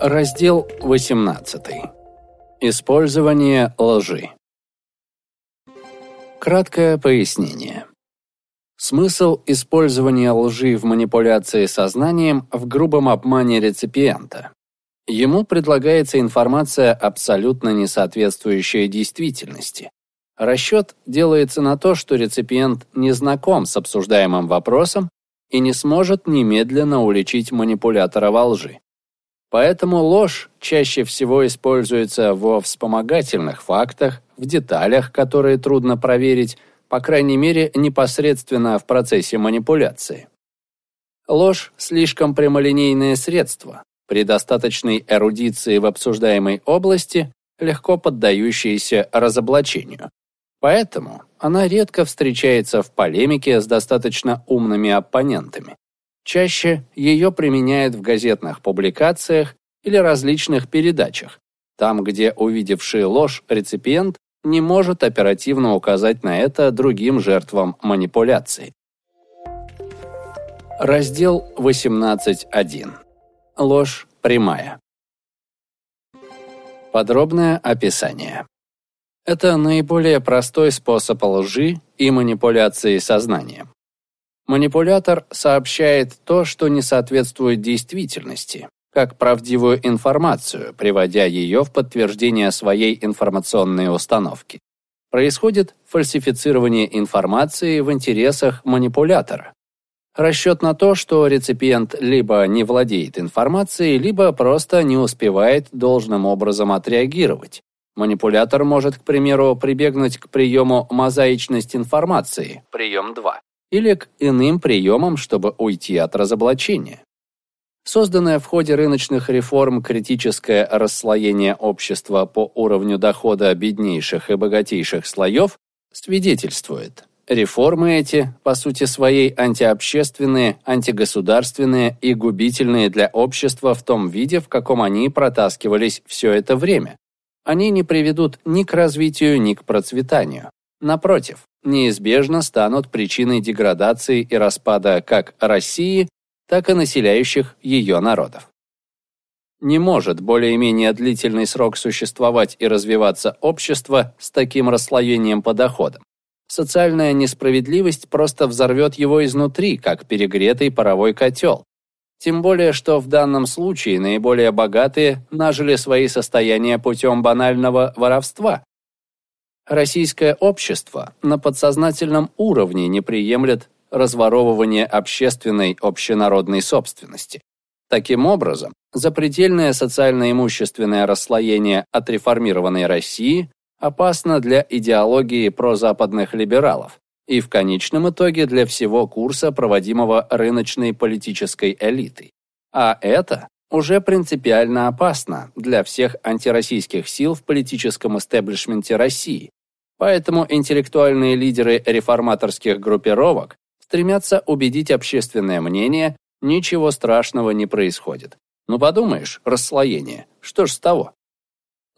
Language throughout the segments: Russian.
Раздел 18. Использование лжи. Краткое пояснение. Смысл использования лжи в манипуляции сознанием в грубом обмане реципиента. Ему предлагается информация, абсолютно не соответствующая действительности. Расчет делается на то, что реципиент не знаком с обсуждаемым вопросом и не сможет немедленно уличить манипулятора во лжи. Поэтому ложь чаще всего используется во вспомогательных фактах, в деталях, которые трудно проверить, по крайней мере, непосредственно в процессе манипуляции. Ложь – слишком прямолинейное средство, при достаточной эрудиции в обсуждаемой области, легко поддающееся разоблачению. Поэтому она редко встречается в полемике с достаточно умными оппонентами. Чаще ее применяют в газетных публикациях или различных передачах, там, где увидевший ложь реципиент не может оперативно указать на это другим жертвам манипуляции. Раздел 18.1. Ложь прямая. Подробное описание. Это наиболее простой способ лжи и манипуляции сознанием. Манипулятор сообщает то, что не соответствует действительности, как правдивую информацию, приводя ее в подтверждение своей информационной установки. Происходит фальсифицирование информации в интересах манипулятора. Расчет на то, что реципиент либо не владеет информацией, либо просто не успевает должным образом отреагировать. Манипулятор может, к примеру, прибегнуть к приему мозаичность информации, прием 2, или к иным приемам, чтобы уйти от разоблачения. Созданное в ходе рыночных реформ критическое расслоение общества по уровню дохода беднейших и богатейших слоев свидетельствует. Реформы эти, по сути своей, антиобщественные, антигосударственные и губительные для общества в том виде, в каком они протаскивались все это время. Они не приведут ни к развитию, ни к процветанию. Напротив, неизбежно станут причиной деградации и распада как России, так и населяющих ее народов. Не может более-менее длительный срок существовать и развиваться общество с таким расслоением по доходам. Социальная несправедливость просто взорвет его изнутри, как перегретый паровой котел. Тем более, что в данном случае наиболее богатые нажили свои состояния путем банального воровства, Российское общество на подсознательном уровне не приемлет разворовывание общественной общенародной собственности. Таким образом, запредельное социально-имущественное расслоение отреформированной России опасно для идеологии прозападных либералов и в конечном итоге для всего курса, проводимого рыночной политической элитой. А это уже принципиально опасно для всех антироссийских сил в политическом истеблишменте России, Поэтому интеллектуальные лидеры реформаторских группировок стремятся убедить общественное мнение, ничего страшного не происходит. Ну подумаешь, расслоение. Что ж с того?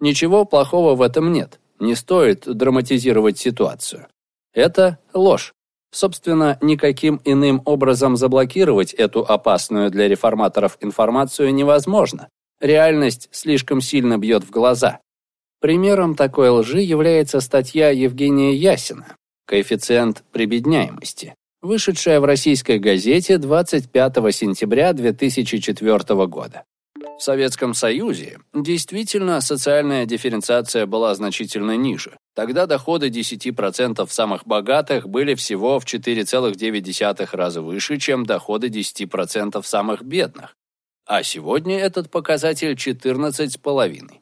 Ничего плохого в этом нет. Не стоит драматизировать ситуацию. Это ложь. Собственно, никаким иным образом заблокировать эту опасную для реформаторов информацию невозможно. Реальность слишком сильно бьет в глаза. Примером такой лжи является статья Евгения Ясина «Коэффициент прибедняемости», вышедшая в российской газете 25 сентября 2004 года. В Советском Союзе действительно социальная дифференциация была значительно ниже. Тогда доходы 10% самых богатых были всего в 4,9 раза выше, чем доходы 10% самых бедных. А сегодня этот показатель 14,5.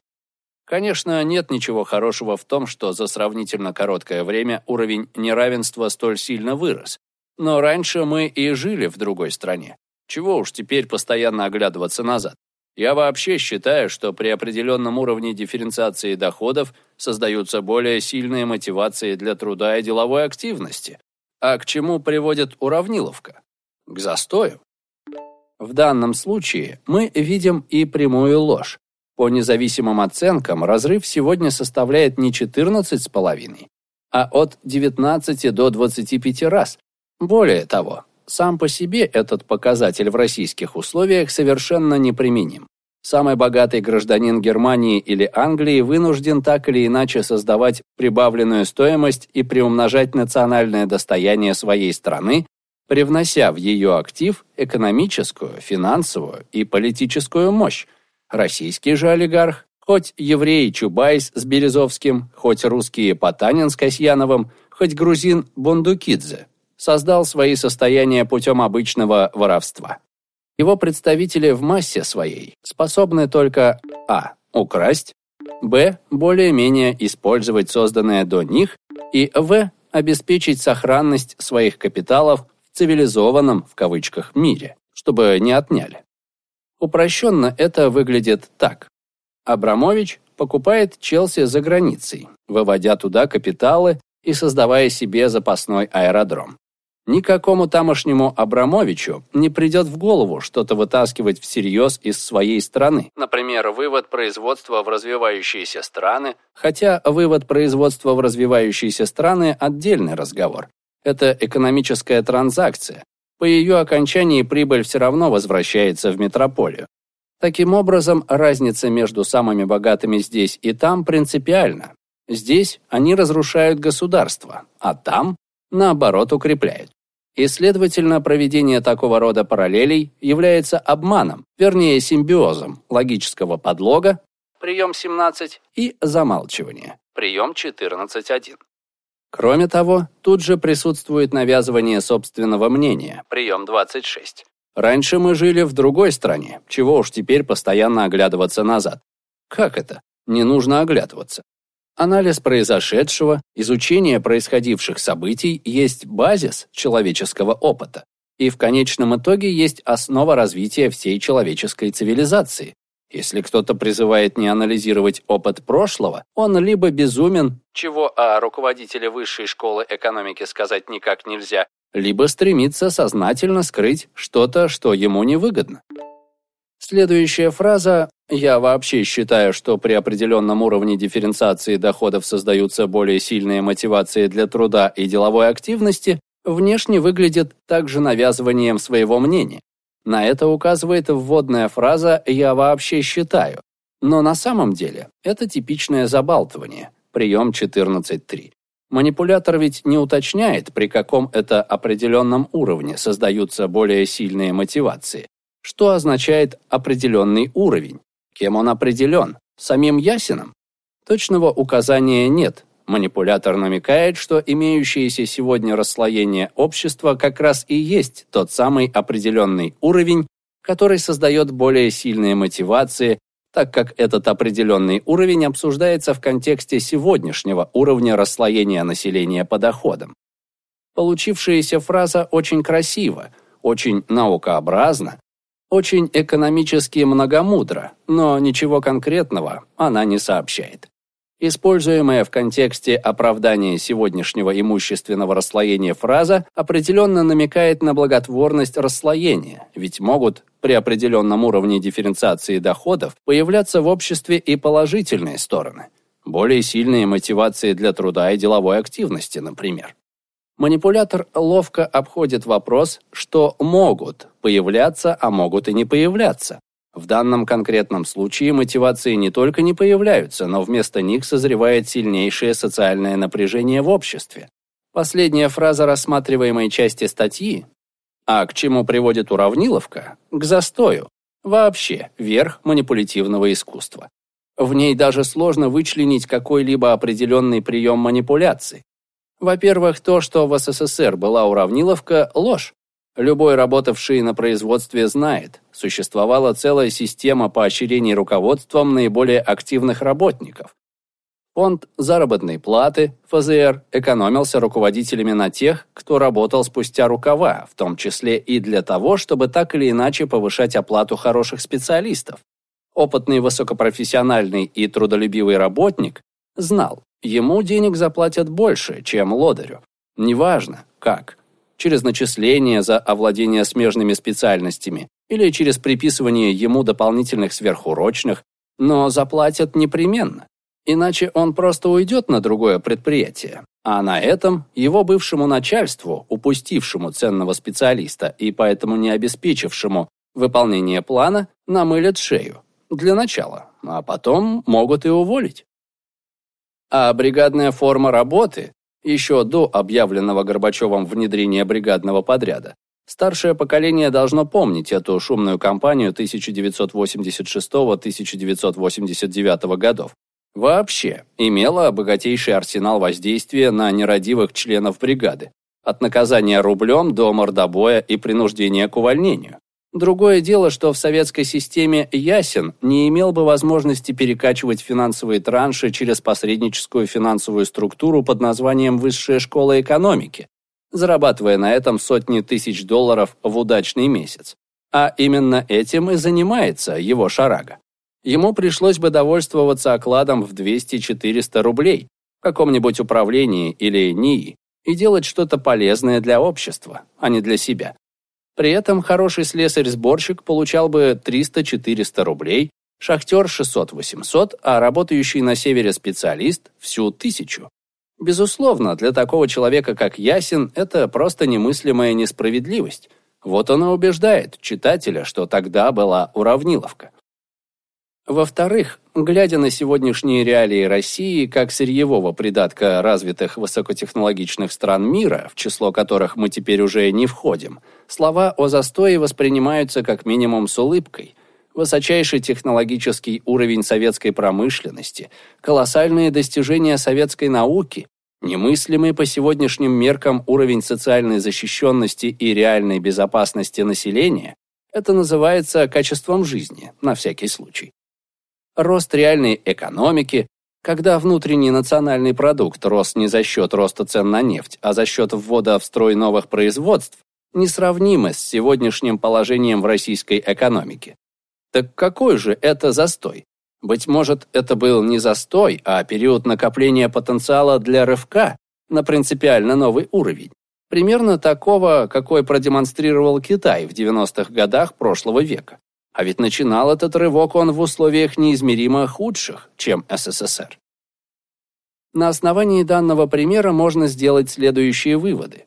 Конечно, нет ничего хорошего в том, что за сравнительно короткое время уровень неравенства столь сильно вырос. Но раньше мы и жили в другой стране. Чего уж теперь постоянно оглядываться назад. Я вообще считаю, что при определенном уровне дифференциации доходов создаются более сильные мотивации для труда и деловой активности. А к чему приводит уравниловка? К застою. В данном случае мы видим и прямую ложь. По независимым оценкам, разрыв сегодня составляет не 14,5, а от 19 до 25 раз. Более того, сам по себе этот показатель в российских условиях совершенно неприменим. Самый богатый гражданин Германии или Англии вынужден так или иначе создавать прибавленную стоимость и приумножать национальное достояние своей страны, привнося в ее актив экономическую, финансовую и политическую мощь. Российский же олигарх, хоть еврей Чубайс с Березовским, хоть русский Потанин с Касьяновым, хоть грузин Бондукидзе, создал свои состояния путем обычного воровства. Его представители в массе своей способны только а. украсть, б. более-менее использовать созданное до них и в. обеспечить сохранность своих капиталов в цивилизованном, в кавычках, мире, чтобы не отняли. Упрощенно это выглядит так. Абрамович покупает Челси за границей, выводя туда капиталы и создавая себе запасной аэродром. Никакому тамошнему Абрамовичу не придет в голову что-то вытаскивать всерьез из своей страны. Например, вывод производства в развивающиеся страны. Хотя вывод производства в развивающиеся страны – отдельный разговор. Это экономическая транзакция. По ее окончании прибыль все равно возвращается в метрополию. Таким образом, разница между самыми богатыми здесь и там принципиальна. Здесь они разрушают государство, а там, наоборот, укрепляют. И, следовательно, проведение такого рода параллелей является обманом, вернее, симбиозом логического подлога, прием 17, и замалчивания, прием 14.1. Кроме того, тут же присутствует навязывание собственного мнения, прием 26. Раньше мы жили в другой стране, чего уж теперь постоянно оглядываться назад. Как это? Не нужно оглядываться. Анализ произошедшего, изучение происходивших событий есть базис человеческого опыта. И в конечном итоге есть основа развития всей человеческой цивилизации. Если кто-то призывает не анализировать опыт прошлого, он либо безумен, чего о руководителе высшей школы экономики сказать никак нельзя, либо стремится сознательно скрыть что-то, что ему невыгодно. Следующая фраза «Я вообще считаю, что при определенном уровне дифференциации доходов создаются более сильные мотивации для труда и деловой активности» внешне выглядит также навязыванием своего мнения. На это указывает вводная фраза «я вообще считаю». Но на самом деле это типичное забалтывание, прием 14.3. Манипулятор ведь не уточняет, при каком это определенном уровне создаются более сильные мотивации. Что означает определенный уровень? Кем он определен? Самим Ясином? Точного указания нет. Манипулятор намекает, что имеющееся сегодня расслоение общества как раз и есть тот самый определенный уровень, который создает более сильные мотивации, так как этот определенный уровень обсуждается в контексте сегодняшнего уровня расслоения населения по доходам. Получившаяся фраза очень красива, очень наукообразна, очень экономически многомудро, но ничего конкретного она не сообщает. Используемая в контексте оправдания сегодняшнего имущественного расслоения фраза определенно намекает на благотворность расслоения, ведь могут при определенном уровне дифференциации доходов появляться в обществе и положительные стороны, более сильные мотивации для труда и деловой активности, например. Манипулятор ловко обходит вопрос, что могут появляться, а могут и не появляться. В данном конкретном случае мотивации не только не появляются, но вместо них созревает сильнейшее социальное напряжение в обществе. Последняя фраза рассматриваемой части статьи а к чему приводит уравниловка? К застою. Вообще, верх манипулятивного искусства. В ней даже сложно вычленить какой-либо определенный прием манипуляции. Во-первых, то, что в СССР была уравниловка – ложь. Любой работавший на производстве знает, существовала целая система поощрений руководством наиболее активных работников. Фонд заработной платы, ФЗР, экономился руководителями на тех, кто работал спустя рукава, в том числе и для того, чтобы так или иначе повышать оплату хороших специалистов. Опытный высокопрофессиональный и трудолюбивый работник знал, Ему денег заплатят больше, чем лодырю. Неважно, как. Через начисление за овладение смежными специальностями или через приписывание ему дополнительных сверхурочных, но заплатят непременно. Иначе он просто уйдет на другое предприятие. А на этом его бывшему начальству, упустившему ценного специалиста и поэтому не обеспечившему выполнение плана, намылят шею. Для начала. А потом могут и уволить. А бригадная форма работы, еще до объявленного Горбачевым внедрения бригадного подряда, старшее поколение должно помнить эту шумную кампанию 1986-1989 годов. Вообще, имела богатейший арсенал воздействия на нерадивых членов бригады, от наказания рублем до мордобоя и принуждения к увольнению. Другое дело, что в советской системе Ясен не имел бы возможности перекачивать финансовые транши через посредническую финансовую структуру под названием «Высшая школа экономики», зарабатывая на этом сотни тысяч долларов в удачный месяц. А именно этим и занимается его шарага. Ему пришлось бы довольствоваться окладом в 200-400 рублей в каком-нибудь управлении или НИИ и делать что-то полезное для общества, а не для себя. При этом хороший слесарь-сборщик получал бы 300-400 рублей, шахтер 600-800, а работающий на севере специалист – всю тысячу. Безусловно, для такого человека, как Ясин, это просто немыслимая несправедливость. Вот он и убеждает читателя, что тогда была уравниловка. Во-вторых, глядя на сегодняшние реалии России как сырьевого придатка развитых высокотехнологичных стран мира, в число которых мы теперь уже не входим, слова о застое воспринимаются как минимум с улыбкой. Высочайший технологический уровень советской промышленности, колоссальные достижения советской науки, немыслимый по сегодняшним меркам уровень социальной защищенности и реальной безопасности населения – это называется качеством жизни, на всякий случай рост реальной экономики, когда внутренний национальный продукт рос не за счет роста цен на нефть, а за счет ввода в строй новых производств, несравнимы с сегодняшним положением в российской экономике. Так какой же это застой? Быть может, это был не застой, а период накопления потенциала для рывка на принципиально новый уровень. Примерно такого, какой продемонстрировал Китай в 90-х годах прошлого века. А ведь начинал этот рывок он в условиях неизмеримо худших, чем СССР. На основании данного примера можно сделать следующие выводы.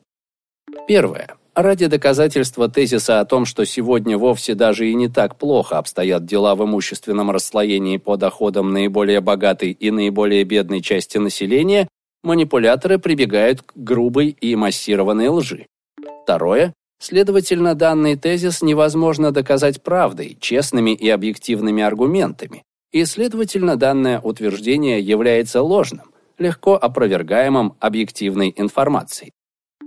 Первое. Ради доказательства тезиса о том, что сегодня вовсе даже и не так плохо обстоят дела в имущественном расслоении по доходам наиболее богатой и наиболее бедной части населения, манипуляторы прибегают к грубой и массированной лжи. Второе. Следовательно, данный тезис невозможно доказать правдой, честными и объективными аргументами, и, следовательно, данное утверждение является ложным, легко опровергаемым объективной информацией.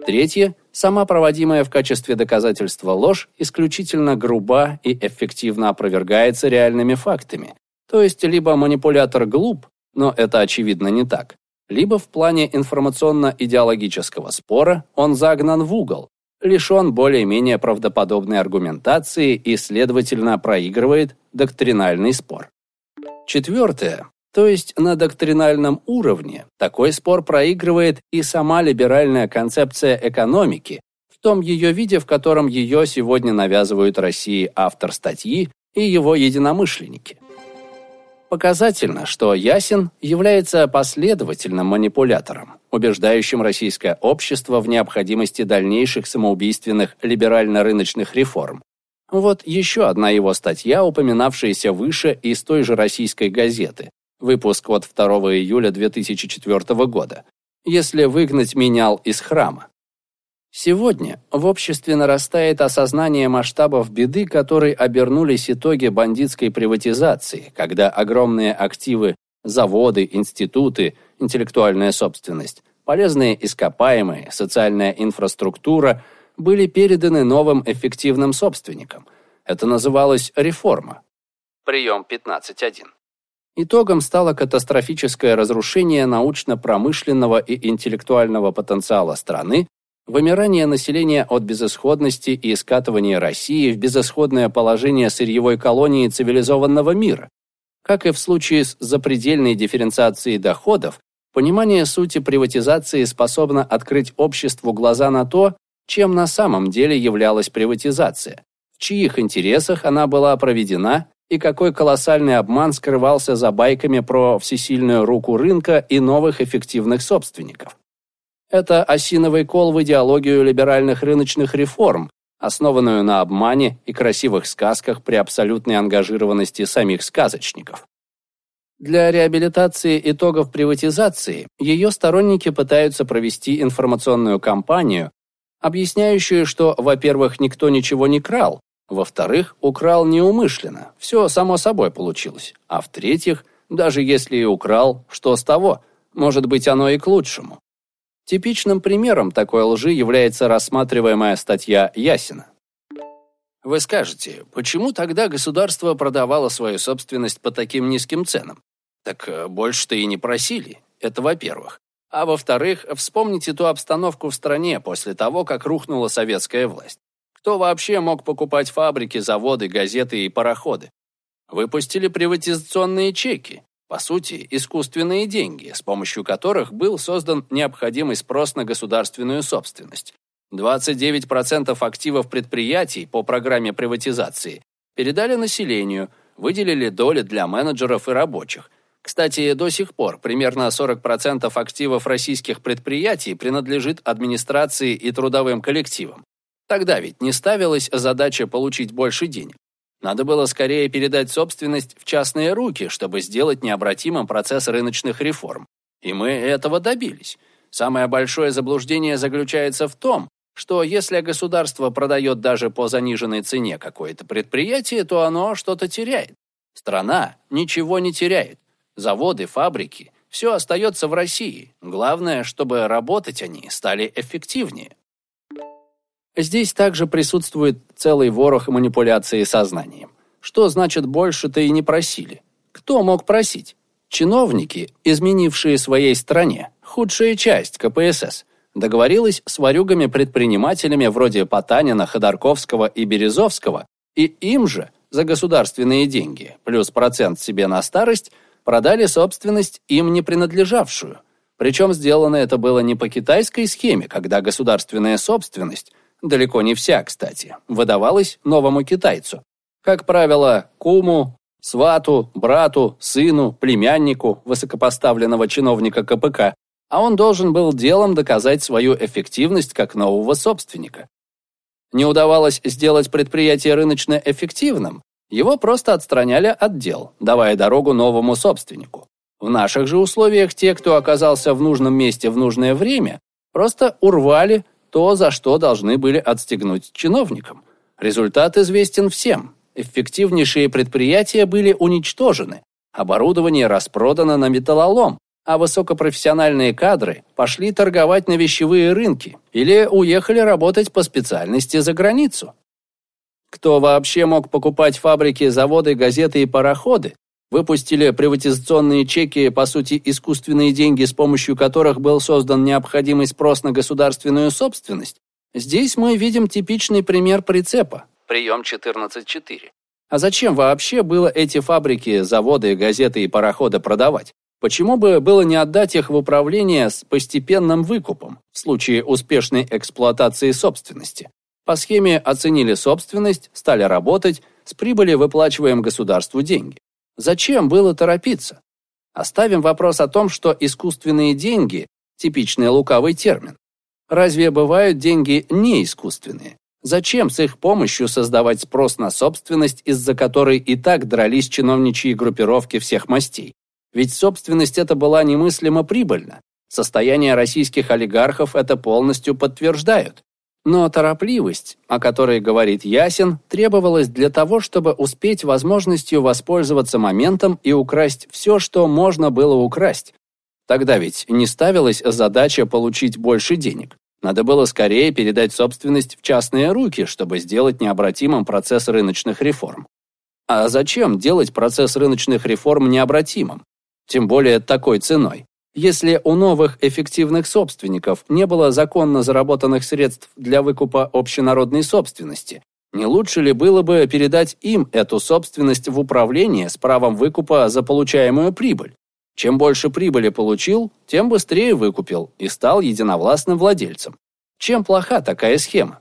Третье. Сама проводимая в качестве доказательства ложь исключительно груба и эффективно опровергается реальными фактами. То есть либо манипулятор глуп, но это очевидно не так, либо в плане информационно-идеологического спора он загнан в угол, лишен более-менее правдоподобной аргументации и, следовательно, проигрывает доктринальный спор. Четвертое. То есть на доктринальном уровне такой спор проигрывает и сама либеральная концепция экономики, в том ее виде, в котором ее сегодня навязывают России автор статьи и его единомышленники. Показательно, что Ясин является последовательным манипулятором, убеждающим российское общество в необходимости дальнейших самоубийственных либерально-рыночных реформ. Вот еще одна его статья, упоминавшаяся выше из той же российской газеты, выпуск от 2 июля 2004 года. «Если выгнать менял из храма». Сегодня в обществе нарастает осознание масштабов беды, которой обернулись итоги бандитской приватизации, когда огромные активы, заводы, институты, интеллектуальная собственность, полезные ископаемые, социальная инфраструктура были переданы новым эффективным собственникам. Это называлось реформа. Прием 15.1. Итогом стало катастрофическое разрушение научно-промышленного и интеллектуального потенциала страны, Вымирание населения от безысходности и скатывание России в безысходное положение сырьевой колонии цивилизованного мира. Как и в случае с запредельной дифференциацией доходов, понимание сути приватизации способно открыть обществу глаза на то, чем на самом деле являлась приватизация, в чьих интересах она была проведена и какой колоссальный обман скрывался за байками про всесильную руку рынка и новых эффективных собственников. Это осиновый кол в идеологию либеральных рыночных реформ, основанную на обмане и красивых сказках при абсолютной ангажированности самих сказочников. Для реабилитации итогов приватизации ее сторонники пытаются провести информационную кампанию, объясняющую, что, во-первых, никто ничего не крал, во-вторых, украл неумышленно, все само собой получилось, а в-третьих, даже если и украл, что с того, может быть оно и к лучшему. Типичным примером такой лжи является рассматриваемая статья Ясина. Вы скажете, почему тогда государство продавало свою собственность по таким низким ценам? Так э, больше-то и не просили. Это во-первых. А во-вторых, вспомните ту обстановку в стране после того, как рухнула советская власть. Кто вообще мог покупать фабрики, заводы, газеты и пароходы? Выпустили приватизационные чеки, по сути, искусственные деньги, с помощью которых был создан необходимый спрос на государственную собственность. 29% активов предприятий по программе приватизации передали населению, выделили доли для менеджеров и рабочих. Кстати, до сих пор примерно 40% активов российских предприятий принадлежит администрации и трудовым коллективам. Тогда ведь не ставилась задача получить больше денег. Надо было скорее передать собственность в частные руки, чтобы сделать необратимым процесс рыночных реформ. И мы этого добились. Самое большое заблуждение заключается в том, что если государство продает даже по заниженной цене какое-то предприятие, то оно что-то теряет. Страна ничего не теряет. Заводы, фабрики – все остается в России. Главное, чтобы работать они стали эффективнее. Здесь также присутствует целый ворох манипуляции сознанием. Что значит больше-то и не просили? Кто мог просить? Чиновники, изменившие своей стране, худшая часть КПСС, договорилась с ворюгами-предпринимателями вроде Потанина, Ходорковского и Березовского, и им же за государственные деньги, плюс процент себе на старость, продали собственность им не принадлежавшую. Причем сделано это было не по китайской схеме, когда государственная собственность далеко не вся, кстати, выдавалась новому китайцу. Как правило, куму, свату, брату, сыну, племяннику высокопоставленного чиновника КПК, а он должен был делом доказать свою эффективность как нового собственника. Не удавалось сделать предприятие рыночно эффективным, его просто отстраняли от дел, давая дорогу новому собственнику. В наших же условиях те, кто оказался в нужном месте в нужное время, просто урвали то, за что должны были отстегнуть чиновникам. Результат известен всем. Эффективнейшие предприятия были уничтожены, оборудование распродано на металлолом, а высокопрофессиональные кадры пошли торговать на вещевые рынки или уехали работать по специальности за границу. Кто вообще мог покупать фабрики, заводы, газеты и пароходы, выпустили приватизационные чеки, по сути, искусственные деньги, с помощью которых был создан необходимый спрос на государственную собственность, здесь мы видим типичный пример прицепа. Прием 14.4. А зачем вообще было эти фабрики, заводы, газеты и пароходы продавать? Почему бы было не отдать их в управление с постепенным выкупом в случае успешной эксплуатации собственности? По схеме оценили собственность, стали работать, с прибыли выплачиваем государству деньги. Зачем было торопиться? Оставим вопрос о том, что искусственные деньги – типичный лукавый термин. Разве бывают деньги неискусственные? Зачем с их помощью создавать спрос на собственность, из-за которой и так дрались чиновничьи группировки всех мастей? Ведь собственность эта была немыслимо прибыльна. Состояние российских олигархов это полностью подтверждают. Но торопливость, о которой говорит Ясин, требовалась для того, чтобы успеть возможностью воспользоваться моментом и украсть все, что можно было украсть. Тогда ведь не ставилась задача получить больше денег. Надо было скорее передать собственность в частные руки, чтобы сделать необратимым процесс рыночных реформ. А зачем делать процесс рыночных реформ необратимым? Тем более такой ценой. Если у новых эффективных собственников не было законно заработанных средств для выкупа общенародной собственности, не лучше ли было бы передать им эту собственность в управление с правом выкупа за получаемую прибыль? Чем больше прибыли получил, тем быстрее выкупил и стал единовластным владельцем. Чем плоха такая схема?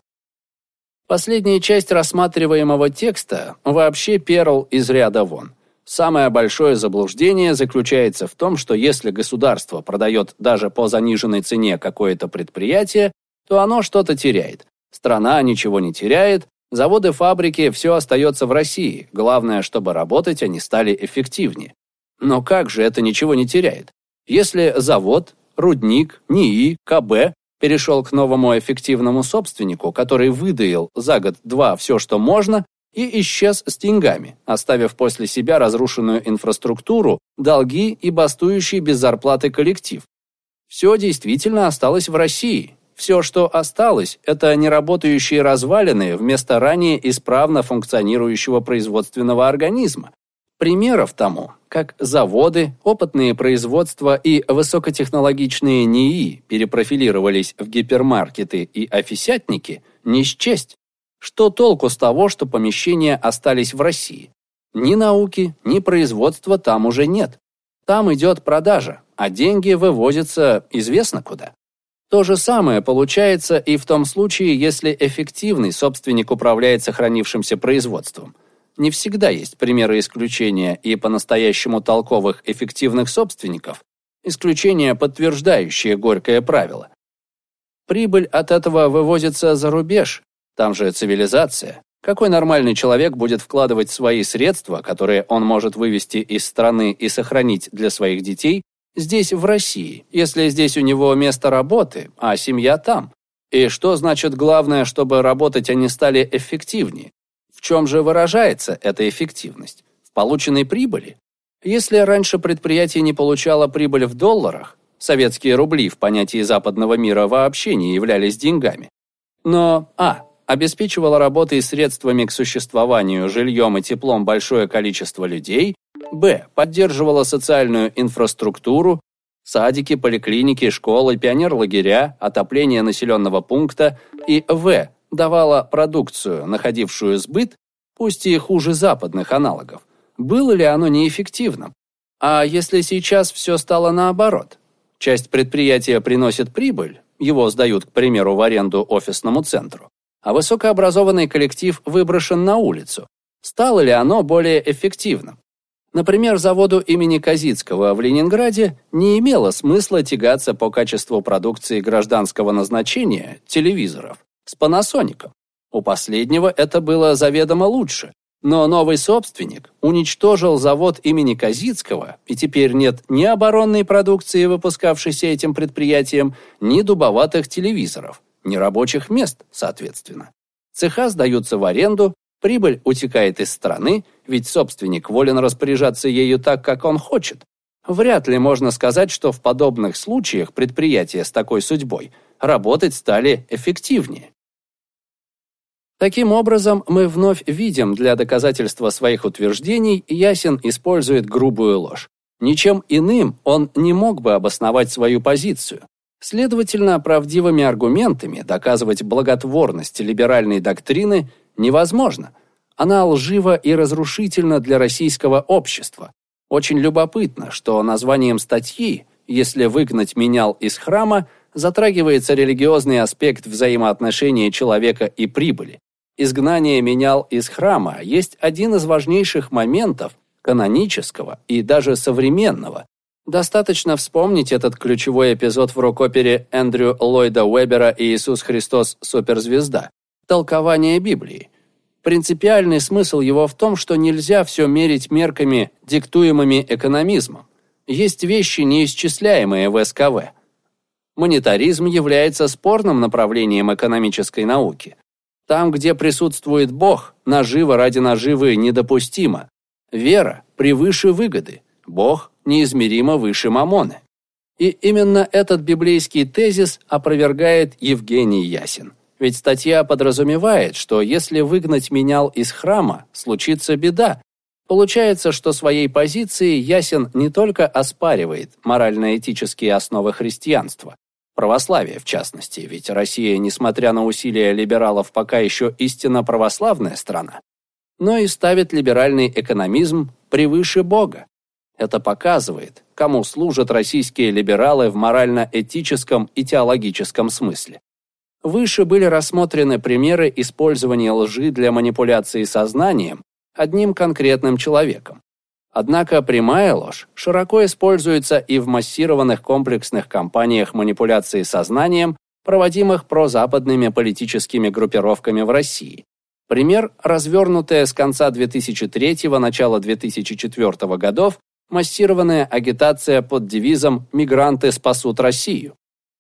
Последняя часть рассматриваемого текста вообще перл из ряда вон – Самое большое заблуждение заключается в том, что если государство продает даже по заниженной цене какое-то предприятие, то оно что-то теряет. Страна ничего не теряет, заводы, фабрики, все остается в России. Главное, чтобы работать они стали эффективнее. Но как же это ничего не теряет? Если завод, рудник, НИИ, КБ перешел к новому эффективному собственнику, который выдаил за год-два все, что можно, и исчез с деньгами, оставив после себя разрушенную инфраструктуру, долги и бастующий без зарплаты коллектив. Все действительно осталось в России. Все, что осталось, это неработающие развалины вместо ранее исправно функционирующего производственного организма. Примеров тому, как заводы, опытные производства и высокотехнологичные НИИ перепрофилировались в гипермаркеты и офисятники, не счесть. Что толку с того, что помещения остались в России? Ни науки, ни производства там уже нет. Там идет продажа, а деньги вывозятся известно куда. То же самое получается и в том случае, если эффективный собственник управляет сохранившимся производством. Не всегда есть примеры исключения и по-настоящему толковых эффективных собственников, исключения, подтверждающие горькое правило. Прибыль от этого вывозится за рубеж, там же цивилизация. Какой нормальный человек будет вкладывать свои средства, которые он может вывести из страны и сохранить для своих детей, здесь, в России, если здесь у него место работы, а семья там? И что значит главное, чтобы работать они стали эффективнее? В чем же выражается эта эффективность? В полученной прибыли? Если раньше предприятие не получало прибыль в долларах, советские рубли в понятии западного мира вообще не являлись деньгами. Но, а, обеспечивала работой и средствами к существованию, жильем и теплом большое количество людей, б. поддерживала социальную инфраструктуру, садики, поликлиники, школы, пионерлагеря, отопление населенного пункта и в. давала продукцию, находившую сбыт, пусть и хуже западных аналогов. Было ли оно неэффективным? А если сейчас все стало наоборот? Часть предприятия приносит прибыль, его сдают, к примеру, в аренду офисному центру, а высокообразованный коллектив выброшен на улицу. Стало ли оно более эффективным? Например, заводу имени Казицкого в Ленинграде не имело смысла тягаться по качеству продукции гражданского назначения телевизоров с Panasonic. У последнего это было заведомо лучше, но новый собственник уничтожил завод имени Казицкого, и теперь нет ни оборонной продукции, выпускавшейся этим предприятием, ни дубоватых телевизоров ни рабочих мест, соответственно. Цеха сдаются в аренду, прибыль утекает из страны, ведь собственник волен распоряжаться ею так, как он хочет. Вряд ли можно сказать, что в подобных случаях предприятия с такой судьбой работать стали эффективнее. Таким образом, мы вновь видим для доказательства своих утверждений, Ясин использует грубую ложь. Ничем иным он не мог бы обосновать свою позицию. Следовательно, правдивыми аргументами доказывать благотворность либеральной доктрины невозможно. Она лжива и разрушительна для российского общества. Очень любопытно, что названием статьи «Если выгнать менял из храма» затрагивается религиозный аспект взаимоотношения человека и прибыли. Изгнание менял из храма есть один из важнейших моментов канонического и даже современного, Достаточно вспомнить этот ключевой эпизод в рок-опере Эндрю Ллойда Уэбера «Иисус Христос. Суперзвезда» – толкование Библии. Принципиальный смысл его в том, что нельзя все мерить мерками, диктуемыми экономизмом. Есть вещи, неисчисляемые в СКВ. Монетаризм является спорным направлением экономической науки. Там, где присутствует Бог, нажива ради наживы недопустима. Вера превыше выгоды. Бог неизмеримо выше Мамоны. И именно этот библейский тезис опровергает Евгений Ясин. Ведь статья подразумевает, что если выгнать менял из храма, случится беда. Получается, что своей позицией Ясин не только оспаривает морально-этические основы христианства, православия в частности, ведь Россия, несмотря на усилия либералов, пока еще истинно православная страна, но и ставит либеральный экономизм превыше Бога. Это показывает, кому служат российские либералы в морально-этическом и теологическом смысле. Выше были рассмотрены примеры использования лжи для манипуляции сознанием одним конкретным человеком. Однако прямая ложь широко используется и в массированных комплексных кампаниях манипуляции сознанием, проводимых прозападными политическими группировками в России. Пример – развернутая с конца 2003 начала 2004 годов массированная агитация под девизом «Мигранты спасут Россию».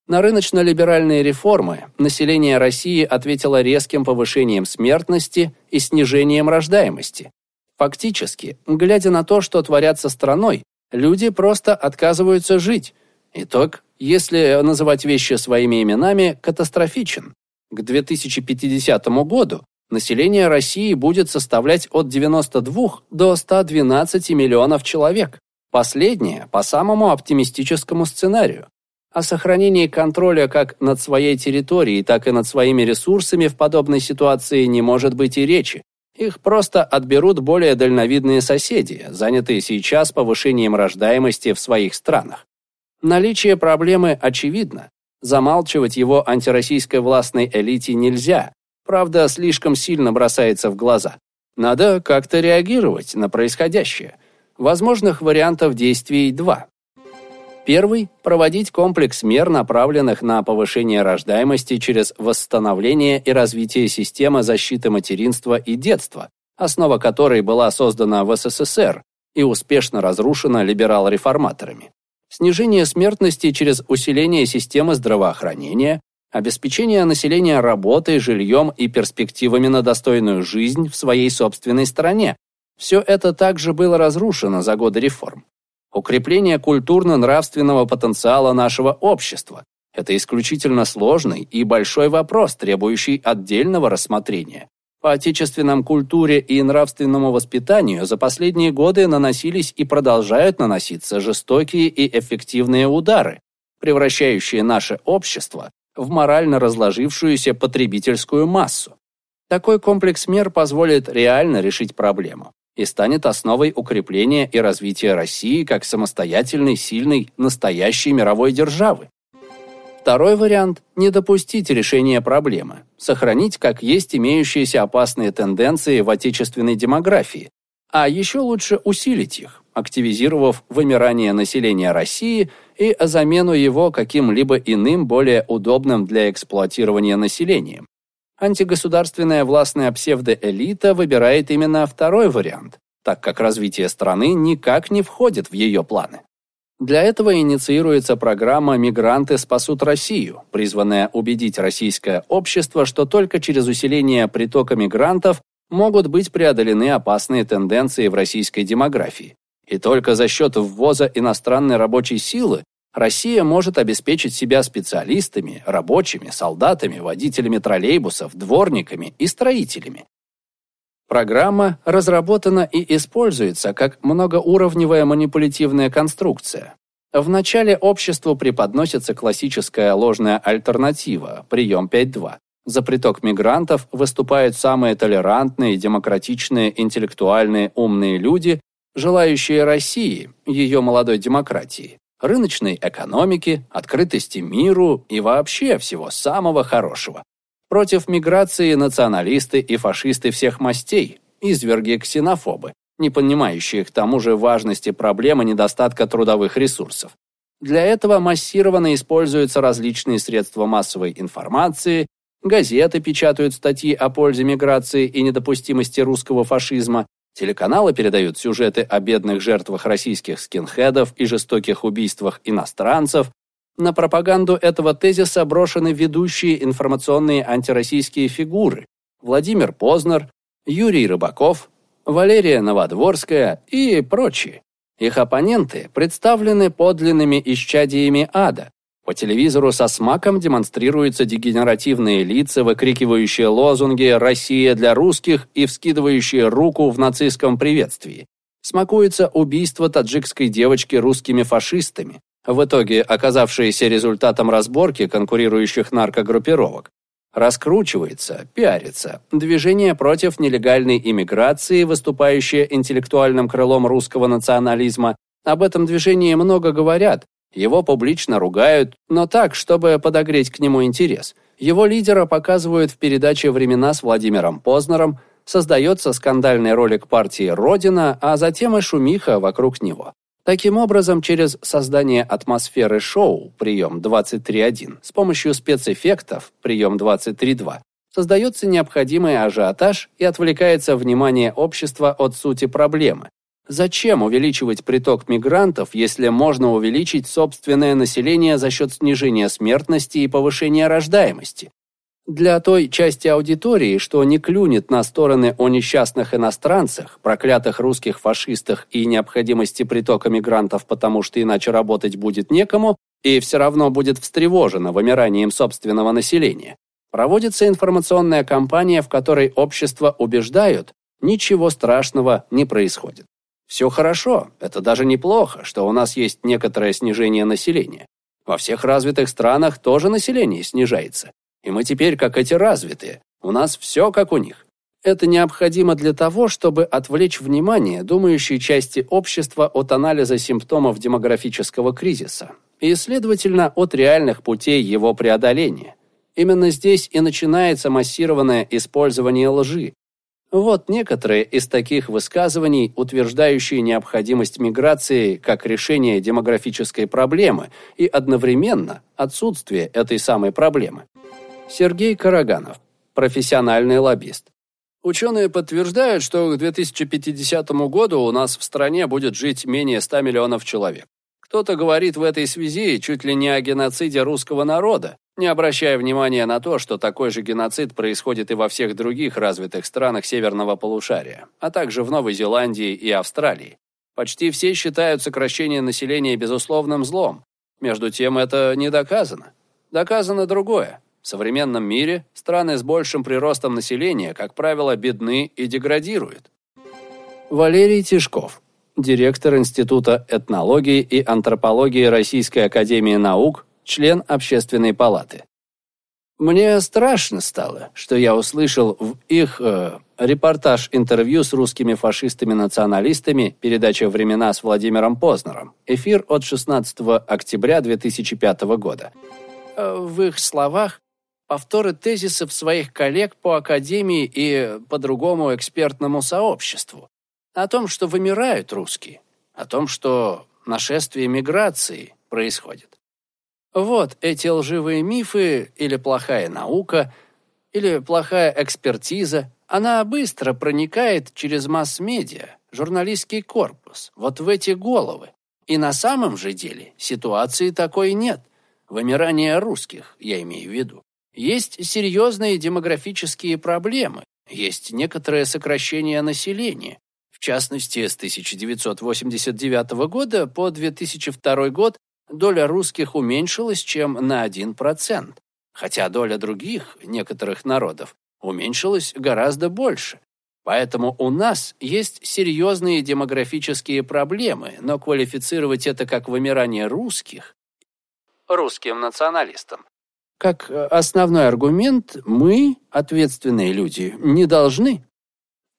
На рыночно-либеральные реформы население России ответило резким повышением смертности и снижением рождаемости. Фактически, глядя на то, что творят страной, люди просто отказываются жить. Итог, если называть вещи своими именами, катастрофичен. К 2050 году население России будет составлять от 92 до 112 миллионов человек. Последнее по самому оптимистическому сценарию. О сохранении контроля как над своей территорией, так и над своими ресурсами в подобной ситуации не может быть и речи. Их просто отберут более дальновидные соседи, занятые сейчас повышением рождаемости в своих странах. Наличие проблемы очевидно. Замалчивать его антироссийской властной элите нельзя. Правда, слишком сильно бросается в глаза. Надо как-то реагировать на происходящее. Возможных вариантов действий два. Первый – проводить комплекс мер, направленных на повышение рождаемости через восстановление и развитие системы защиты материнства и детства, основа которой была создана в СССР и успешно разрушена либерал-реформаторами. Снижение смертности через усиление системы здравоохранения, обеспечение населения работой, жильем и перспективами на достойную жизнь в своей собственной стране. Все это также было разрушено за годы реформ. Укрепление культурно-нравственного потенциала нашего общества – это исключительно сложный и большой вопрос, требующий отдельного рассмотрения. По отечественном культуре и нравственному воспитанию за последние годы наносились и продолжают наноситься жестокие и эффективные удары, превращающие наше общество в морально разложившуюся потребительскую массу. Такой комплекс мер позволит реально решить проблему и станет основой укрепления и развития России как самостоятельной, сильной, настоящей мировой державы. Второй вариант – не допустить решения проблемы, сохранить как есть имеющиеся опасные тенденции в отечественной демографии, а еще лучше усилить их, активизировав вымирание населения России и замену его каким-либо иным, более удобным для эксплуатирования населением. Антигосударственная властная псевдоэлита выбирает именно второй вариант, так как развитие страны никак не входит в ее планы. Для этого инициируется программа «Мигранты спасут Россию», призванная убедить российское общество, что только через усиление притока мигрантов могут быть преодолены опасные тенденции в российской демографии. И только за счет ввоза иностранной рабочей силы Россия может обеспечить себя специалистами, рабочими, солдатами, водителями троллейбусов, дворниками и строителями. Программа разработана и используется как многоуровневая манипулятивная конструкция. Вначале обществу преподносится классическая ложная альтернатива, прием 5.2. За приток мигрантов выступают самые толерантные, демократичные, интеллектуальные, умные люди, желающие России, ее молодой демократии рыночной экономики, открытости миру и вообще всего самого хорошего. Против миграции националисты и фашисты всех мастей, изверги-ксенофобы, не понимающие к тому же важности проблемы недостатка трудовых ресурсов. Для этого массированно используются различные средства массовой информации, газеты печатают статьи о пользе миграции и недопустимости русского фашизма, Телеканалы передают сюжеты о бедных жертвах российских скинхедов и жестоких убийствах иностранцев. На пропаганду этого тезиса брошены ведущие информационные антироссийские фигуры Владимир Познер, Юрий Рыбаков, Валерия Новодворская и прочие. Их оппоненты представлены подлинными исчадиями ада, по телевизору со смаком демонстрируются дегенеративные лица, выкрикивающие лозунги «Россия для русских» и вскидывающие руку в нацистском приветствии. Смакуется убийство таджикской девочки русскими фашистами, в итоге оказавшееся результатом разборки конкурирующих наркогруппировок. Раскручивается, пиарится движение против нелегальной иммиграции, выступающее интеллектуальным крылом русского национализма. Об этом движении много говорят, его публично ругают, но так, чтобы подогреть к нему интерес. Его лидера показывают в передаче «Времена» с Владимиром Познером, создается скандальный ролик партии «Родина», а затем и шумиха вокруг него. Таким образом, через создание атмосферы шоу, прием 23.1, с помощью спецэффектов, прием 23.2, создается необходимый ажиотаж и отвлекается внимание общества от сути проблемы. Зачем увеличивать приток мигрантов, если можно увеличить собственное население за счет снижения смертности и повышения рождаемости? Для той части аудитории, что не клюнет на стороны о несчастных иностранцах, проклятых русских фашистах и необходимости притока мигрантов, потому что иначе работать будет некому, и все равно будет встревожено вымиранием собственного населения, проводится информационная кампания, в которой общество убеждают, ничего страшного не происходит. Все хорошо, это даже неплохо, что у нас есть некоторое снижение населения. Во всех развитых странах тоже население снижается. И мы теперь как эти развитые. У нас все как у них. Это необходимо для того, чтобы отвлечь внимание думающей части общества от анализа симптомов демографического кризиса и, следовательно, от реальных путей его преодоления. Именно здесь и начинается массированное использование лжи. Вот некоторые из таких высказываний, утверждающие необходимость миграции как решение демографической проблемы и одновременно отсутствие этой самой проблемы. Сергей Караганов, профессиональный лоббист. Ученые подтверждают, что к 2050 году у нас в стране будет жить менее 100 миллионов человек. Кто-то говорит в этой связи чуть ли не о геноциде русского народа, не обращая внимания на то, что такой же геноцид происходит и во всех других развитых странах северного полушария, а также в Новой Зеландии и Австралии. Почти все считают сокращение населения безусловным злом. Между тем это не доказано. Доказано другое. В современном мире страны с большим приростом населения, как правило, бедны и деградируют. Валерий Тишков, директор Института этнологии и антропологии Российской академии наук, член Общественной палаты. Мне страшно стало, что я услышал в их э, репортаж-интервью с русскими фашистами-националистами, передача «Времена» с Владимиром Познером, эфир от 16 октября 2005 года. Э, в их словах повторы тезисов своих коллег по академии и по другому экспертному сообществу о том, что вымирают русские, о том, что нашествие миграции происходит. Вот эти лживые мифы или плохая наука, или плохая экспертиза, она быстро проникает через масс-медиа, журналистский корпус, вот в эти головы. И на самом же деле ситуации такой нет. Вымирание русских, я имею в виду. Есть серьезные демографические проблемы, есть некоторое сокращение населения. В частности, с 1989 года по 2002 год доля русских уменьшилась чем на 1%, хотя доля других, некоторых народов, уменьшилась гораздо больше. Поэтому у нас есть серьезные демографические проблемы, но квалифицировать это как вымирание русских, русским националистам, как э, основной аргумент мы, ответственные люди, не должны.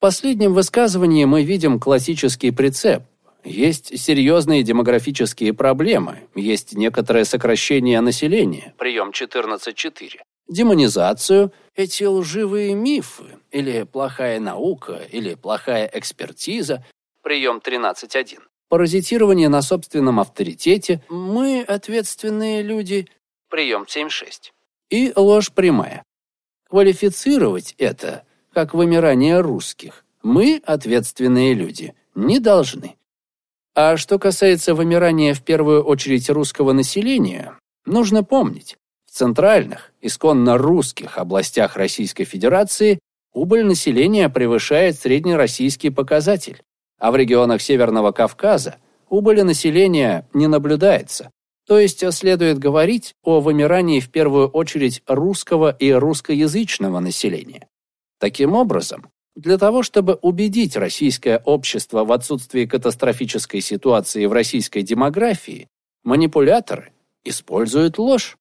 Последнем высказывании мы видим классический прицеп. Есть серьезные демографические проблемы, есть некоторое сокращение населения, прием 14.4, демонизацию, эти лживые мифы, или плохая наука, или плохая экспертиза, прием 13.1, паразитирование на собственном авторитете, мы, ответственные люди, прием 7.6, и ложь прямая. Квалифицировать это как вымирание русских мы, ответственные люди, не должны. А что касается вымирания в первую очередь русского населения, нужно помнить, в центральных, исконно русских областях Российской Федерации убыль населения превышает среднероссийский показатель, а в регионах Северного Кавказа убыли населения не наблюдается. То есть следует говорить о вымирании в первую очередь русского и русскоязычного населения. Таким образом, для того, чтобы убедить российское общество в отсутствии катастрофической ситуации в российской демографии, манипуляторы используют ложь.